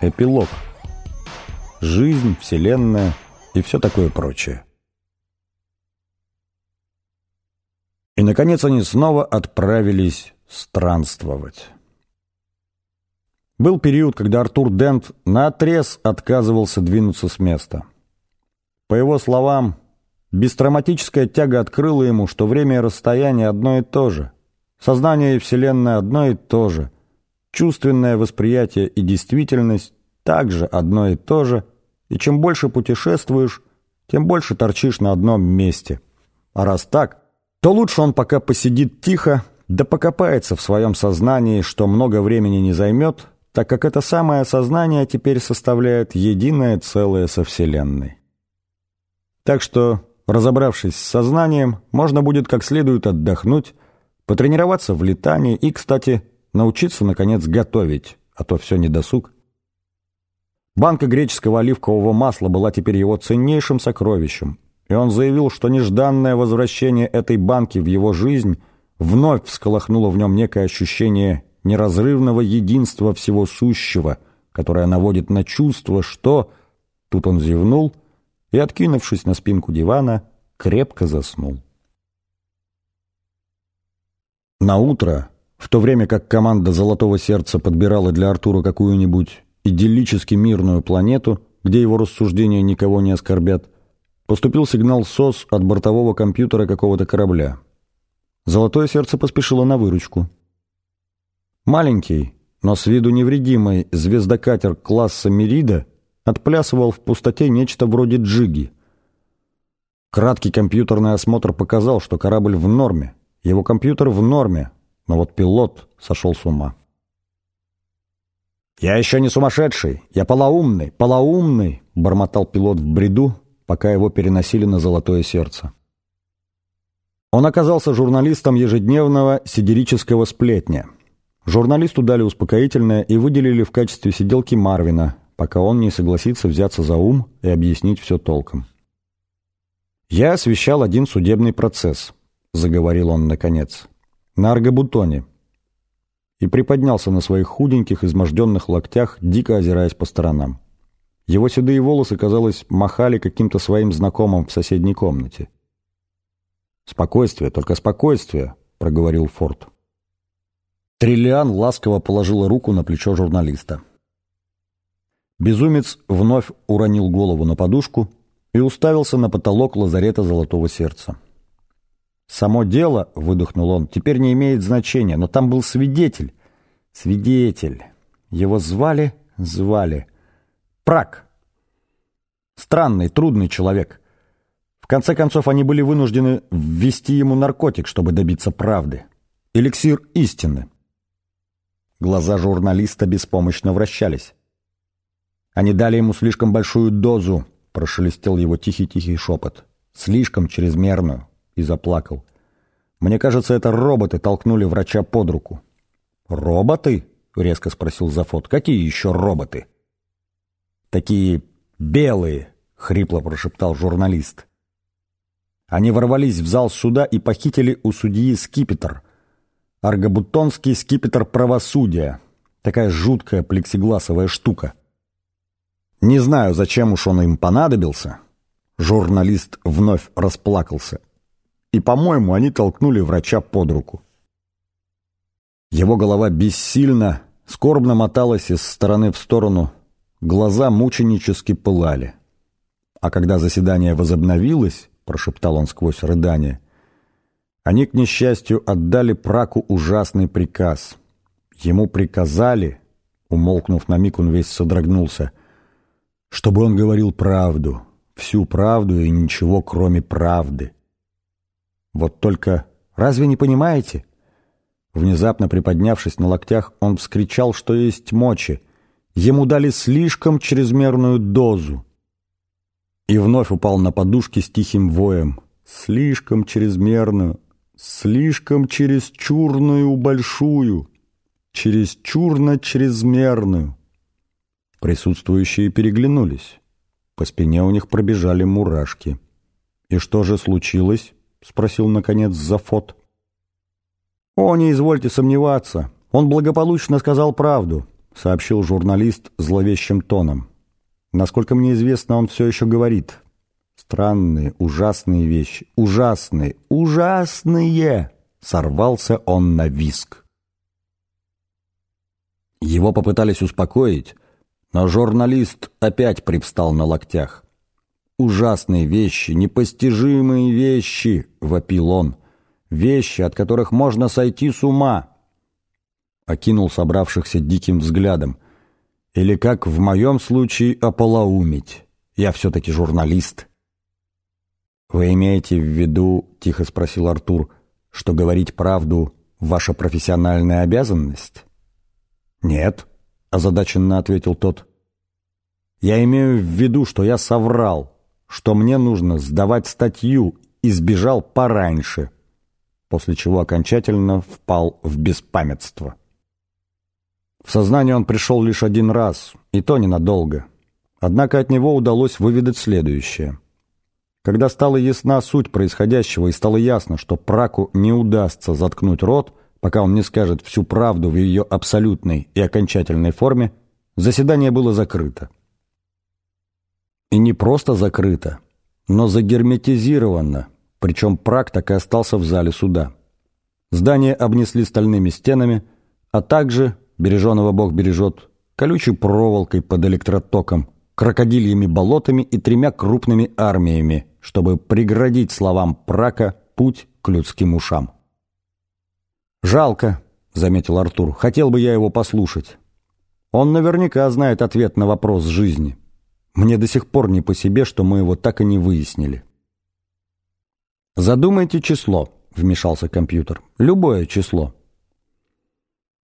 Эпилог. Жизнь, Вселенная и все такое прочее. И, наконец, они снова отправились странствовать. Был период, когда Артур Дент наотрез отказывался двинуться с места. По его словам, бестравматическая тяга открыла ему, что время и расстояние одно и то же, сознание и Вселенная одно и то же – Чувственное восприятие и действительность также одно и то же, и чем больше путешествуешь, тем больше торчишь на одном месте. А раз так, то лучше он пока посидит тихо, да покопается в своем сознании, что много времени не займет, так как это самое сознание теперь составляет единое целое со Вселенной. Так что, разобравшись с сознанием, можно будет как следует отдохнуть, потренироваться в летании и, кстати, научиться, наконец, готовить, а то все недосуг. Банка греческого оливкового масла была теперь его ценнейшим сокровищем, и он заявил, что нежданное возвращение этой банки в его жизнь вновь всколыхнуло в нем некое ощущение неразрывного единства всего сущего, которое наводит на чувство, что... Тут он зевнул и, откинувшись на спинку дивана, крепко заснул. На утро в то время как команда «Золотого сердца» подбирала для Артура какую-нибудь идиллически мирную планету, где его рассуждения никого не оскорбят, поступил сигнал СОС от бортового компьютера какого-то корабля. «Золотое сердце» поспешило на выручку. Маленький, но с виду невредимый звездокатер класса «Мерида» отплясывал в пустоте нечто вроде джиги. Краткий компьютерный осмотр показал, что корабль в норме, его компьютер в норме, но вот пилот сошел с ума. «Я еще не сумасшедший, я полоумный, полоумный!» — бормотал пилот в бреду, пока его переносили на золотое сердце. Он оказался журналистом ежедневного сидерического сплетня. Журналисту дали успокоительное и выделили в качестве сиделки Марвина, пока он не согласится взяться за ум и объяснить все толком. «Я освещал один судебный процесс», — заговорил он наконец на аргобутоне, и приподнялся на своих худеньких, изможденных локтях, дико озираясь по сторонам. Его седые волосы, казалось, махали каким-то своим знакомым в соседней комнате. «Спокойствие, только спокойствие», — проговорил Форд. Триллиан ласково положила руку на плечо журналиста. Безумец вновь уронил голову на подушку и уставился на потолок лазарета Золотого Сердца. «Само дело, — выдохнул он, — теперь не имеет значения, но там был свидетель. Свидетель. Его звали, звали. Прак. Странный, трудный человек. В конце концов, они были вынуждены ввести ему наркотик, чтобы добиться правды. Эликсир истины. Глаза журналиста беспомощно вращались. Они дали ему слишком большую дозу, прошелестел его тихий-тихий шепот. Слишком чрезмерную и заплакал. «Мне кажется, это роботы толкнули врача под руку». «Роботы?» — резко спросил Зафот. «Какие еще роботы?» «Такие белые», — хрипло прошептал журналист. Они ворвались в зал суда и похитили у судьи скипетр. Аргобутонский скипетр правосудия. Такая жуткая плексигласовая штука. Не знаю, зачем уж он им понадобился. Журналист вновь расплакался и, по-моему, они толкнули врача под руку. Его голова бессильно, скорбно моталась из стороны в сторону, глаза мученически пылали. А когда заседание возобновилось, прошептал он сквозь рыдание, они, к несчастью, отдали Праку ужасный приказ. Ему приказали, умолкнув на миг, он весь содрогнулся, чтобы он говорил правду, всю правду и ничего, кроме правды. Вот только разве не понимаете? Внезапно приподнявшись на локтях, он вскричал, что есть мочи. Ему дали слишком чрезмерную дозу. И вновь упал на подушки с тихим воем, Слишком чрезмерную, слишком чересчурную большую, чересчурно-чрезмерную. Присутствующие переглянулись. По спине у них пробежали мурашки. «И что же случилось?» — спросил, наконец, Зафот. «О, не извольте сомневаться. Он благополучно сказал правду», — сообщил журналист зловещим тоном. «Насколько мне известно, он все еще говорит. Странные, ужасные вещи. Ужасные, ужасные!» Сорвался он на виск. Его попытались успокоить, но журналист опять привстал на локтях. «Ужасные вещи, непостижимые вещи!» — вопил он. «Вещи, от которых можно сойти с ума!» Окинул собравшихся диким взглядом. «Или как в моем случае ополоумить? Я все-таки журналист!» «Вы имеете в виду, — тихо спросил Артур, — что говорить правду — ваша профессиональная обязанность?» «Нет», — озадаченно ответил тот. «Я имею в виду, что я соврал, что мне нужно сдавать статью и сбежал пораньше, после чего окончательно впал в беспамятство. В сознание он пришел лишь один раз, и то ненадолго. Однако от него удалось выведать следующее. Когда стала ясна суть происходящего и стало ясно, что Праку не удастся заткнуть рот, пока он не скажет всю правду в ее абсолютной и окончательной форме, заседание было закрыто. И не просто закрыто, но загерметизировано, причем Праг так и остался в зале суда. Здание обнесли стальными стенами, а также, береженого Бог бережет, колючей проволокой под электротоком, крокодильями болотами и тремя крупными армиями, чтобы преградить словам Прака путь к людским ушам. «Жалко», — заметил Артур, — «хотел бы я его послушать. Он наверняка знает ответ на вопрос жизни». Мне до сих пор не по себе, что мы его так и не выяснили. «Задумайте число», — вмешался компьютер. «Любое число».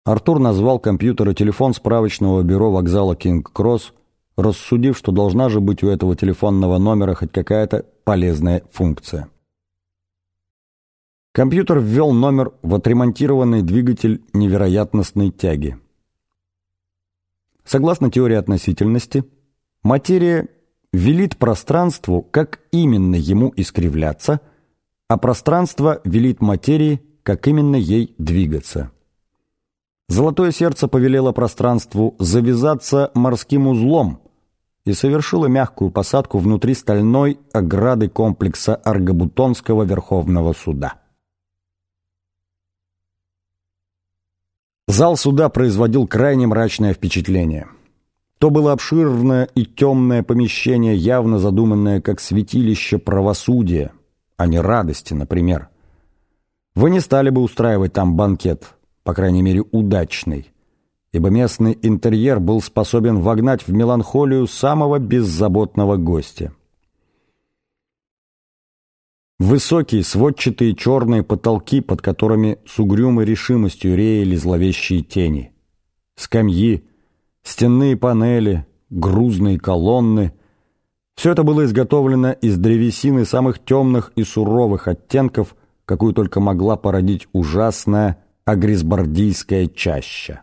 Артур назвал компьютер и телефон справочного бюро вокзала «Кинг-Кросс», рассудив, что должна же быть у этого телефонного номера хоть какая-то полезная функция. Компьютер ввел номер в отремонтированный двигатель невероятностной тяги. Согласно теории относительности, Материя велит пространству, как именно ему искривляться, а пространство велит материи, как именно ей двигаться. Золотое сердце повелело пространству завязаться морским узлом и совершило мягкую посадку внутри стальной ограды комплекса Аргобутонского Верховного суда. Зал суда производил крайне мрачное впечатление – то было обширное и темное помещение, явно задуманное как святилище правосудия, а не радости, например. Вы не стали бы устраивать там банкет, по крайней мере, удачный, ибо местный интерьер был способен вогнать в меланхолию самого беззаботного гостя. Высокие сводчатые черные потолки, под которыми с угрюмой решимостью реяли зловещие тени. Скамьи, стенные панели, грузные колонны. Все это было изготовлено из древесины самых темных и суровых оттенков, какую только могла породить ужасная агрисбордийская чаща.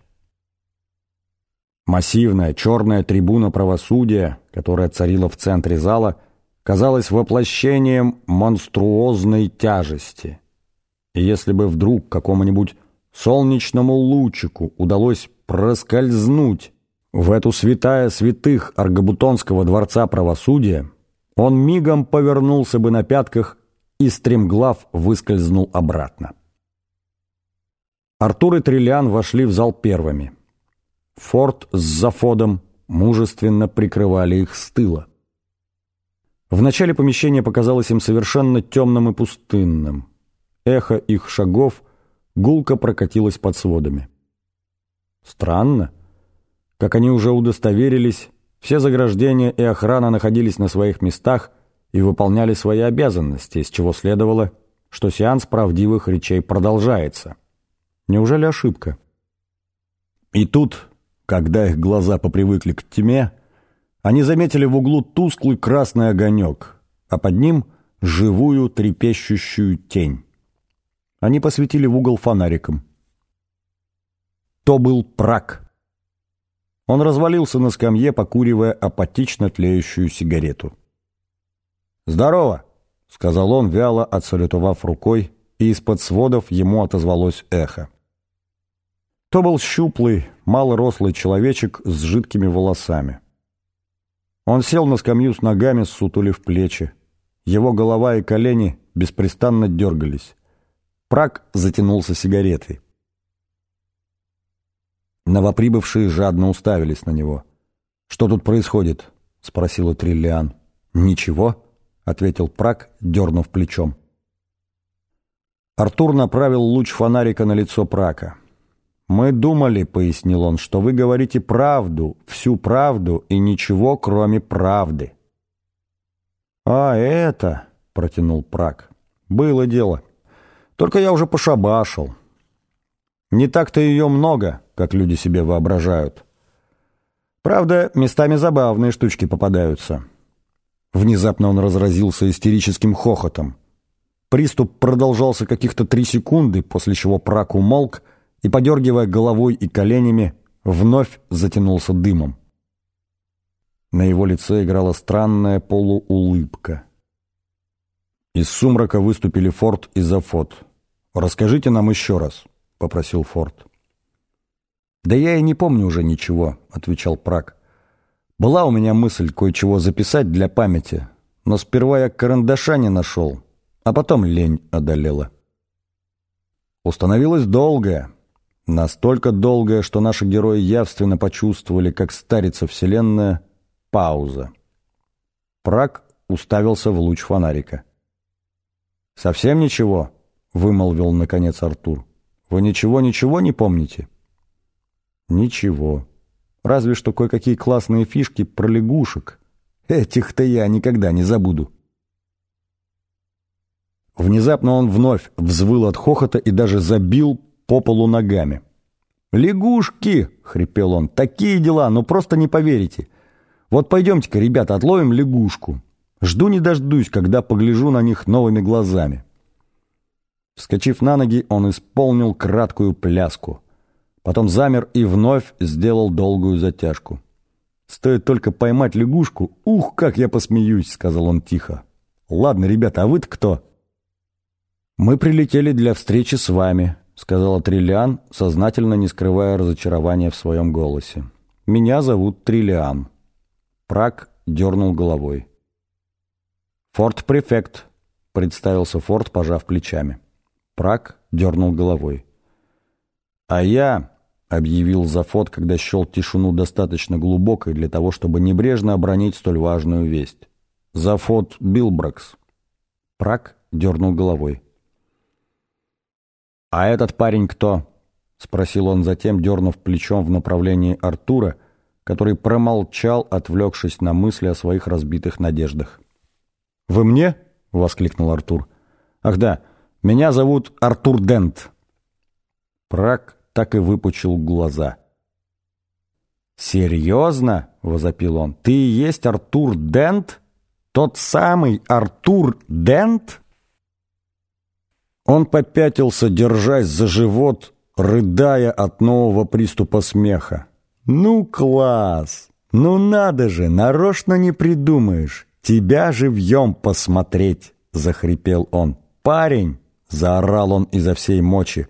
Массивная черная трибуна правосудия, которая царила в центре зала, казалась воплощением монструозной тяжести. И если бы вдруг какому-нибудь солнечному лучику удалось проскользнуть в эту святая святых Аргобутонского дворца правосудия он мигом повернулся бы на пятках и стремглав выскользнул обратно. Артур и Триллиан вошли в зал первыми. Форд с Зафодом мужественно прикрывали их с тыла. В начале помещение показалось им совершенно темным и пустынным. Эхо их шагов гулко прокатилось под сводами. Странно, как они уже удостоверились, все заграждения и охрана находились на своих местах и выполняли свои обязанности, из чего следовало, что сеанс правдивых речей продолжается. Неужели ошибка? И тут, когда их глаза попривыкли к тьме, они заметили в углу тусклый красный огонек, а под ним живую трепещущую тень. Они посветили в угол фонариком. То был Прак. Он развалился на скамье, покуривая апатично тлеющую сигарету. «Здорово!» — сказал он, вяло отсалютовав рукой, и из-под сводов ему отозвалось эхо. То был щуплый, малорослый человечек с жидкими волосами. Он сел на скамью с ногами, сутулив плечи. Его голова и колени беспрестанно дергались. Прак затянулся сигаретой. Новоприбывшие жадно уставились на него. «Что тут происходит?» — спросила Триллиан. «Ничего», — ответил Прак, дернув плечом. Артур направил луч фонарика на лицо Прака. «Мы думали», — пояснил он, — «что вы говорите правду, всю правду и ничего, кроме правды». «А это», — протянул Прак, — «было дело. Только я уже пошабашил. Не так-то ее много, как люди себе воображают. Правда, местами забавные штучки попадаются». Внезапно он разразился истерическим хохотом. Приступ продолжался каких-то три секунды, после чего Прак умолк — и, подергивая головой и коленями, вновь затянулся дымом. На его лице играла странная полуулыбка. Из сумрака выступили Форд и Зафот. «Расскажите нам еще раз», — попросил Форд. «Да я и не помню уже ничего», — отвечал Прак. «Была у меня мысль кое-чего записать для памяти, но сперва я карандаша не нашел, а потом лень одолела». Установилась долгая, Настолько долгая, что наши герои явственно почувствовали, как старится Вселенная, пауза. Прак уставился в луч фонарика. «Совсем ничего?» — вымолвил, наконец, Артур. «Вы ничего-ничего не помните?» «Ничего. Разве что кое-какие классные фишки про лягушек. Этих-то я никогда не забуду». Внезапно он вновь взвыл от хохота и даже забил по полу ногами. «Лягушки!» — хрипел он. «Такие дела, ну просто не поверите. Вот пойдемте-ка, ребята, отловим лягушку. Жду не дождусь, когда погляжу на них новыми глазами». Вскочив на ноги, он исполнил краткую пляску. Потом замер и вновь сделал долгую затяжку. «Стоит только поймать лягушку. Ух, как я посмеюсь!» — сказал он тихо. «Ладно, ребята, а вы-то кто?» «Мы прилетели для встречи с вами», сказала Триллиан, сознательно не скрывая разочарования в своем голосе. «Меня зовут Триллиан». Прак дернул головой. «Форт-префект», — представился Форт, пожав плечами. Прак дернул головой. «А я», — объявил Зафот, когда счел тишину достаточно глубокой для того, чтобы небрежно обронить столь важную весть. «Зафот Билбракс». Прак дернул головой. «А этот парень кто?» — спросил он затем, дернув плечом в направлении Артура, который промолчал, отвлекшись на мысли о своих разбитых надеждах. «Вы мне?» — воскликнул Артур. «Ах да, меня зовут Артур Дент». Прак так и выпучил глаза. «Серьезно?» — возопил он. «Ты и есть Артур Дент? Тот самый Артур Дент?» Он попятился, держась за живот, рыдая от нового приступа смеха. «Ну, класс! Ну надо же, нарочно не придумаешь! Тебя живьем посмотреть!» — захрипел он. «Парень!» — заорал он изо всей мочи.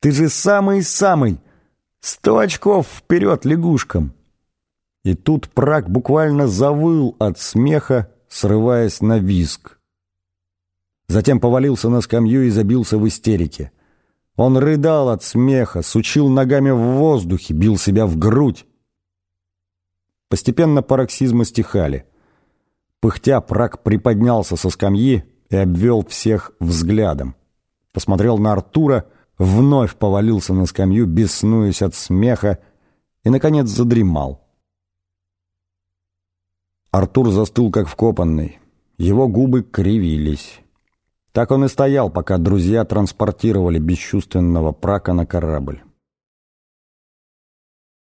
«Ты же самый-самый! Сто очков вперед лягушкам!» И тут Прак буквально завыл от смеха, срываясь на визг. Затем повалился на скамью и забился в истерике. Он рыдал от смеха, сучил ногами в воздухе, бил себя в грудь. Постепенно пароксизмы стихали. Пыхтя, Прак приподнялся со скамьи и обвел всех взглядом. Посмотрел на Артура, вновь повалился на скамью, беснуясь от смеха, и, наконец, задремал. Артур застыл, как вкопанный. Его губы кривились. Так он и стоял, пока друзья транспортировали бесчувственного прака на корабль.